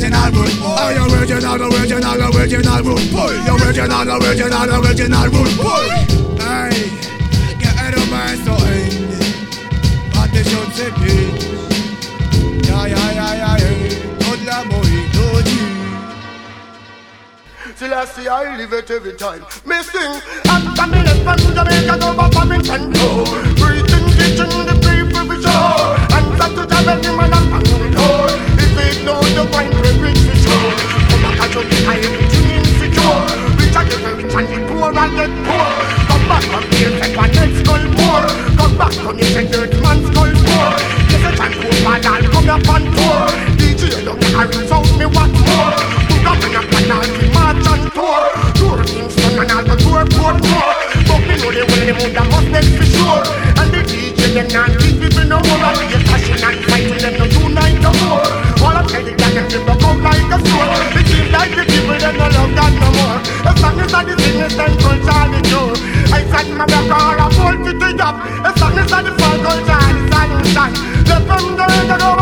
original root boy. I original, original, original root boy. Original, original, original root boy. Hey, get out of my soul. But they should say peace. Yeah, yeah, yeah, yeah, yeah. Good la boy, good you. Selassie, I live it every time. Missing, I'm coming, I'm Come from here, take dirt man skull more. Yes, a time poor man, I'll come up on tour. DJ, don't carry out me what more. Put up in a canal, march and tour Tour Kingston and all the tour Portmore But me know the way the mood must next for sure And the DJ them not leave people no more And the passion and fighting them no unite no more All I tell the gang them them broke out like a sword It seems like the people them no love God no more As long as I the sickness and culture the cure I said my back all I fall to is the Falcon Shine, The thunder and the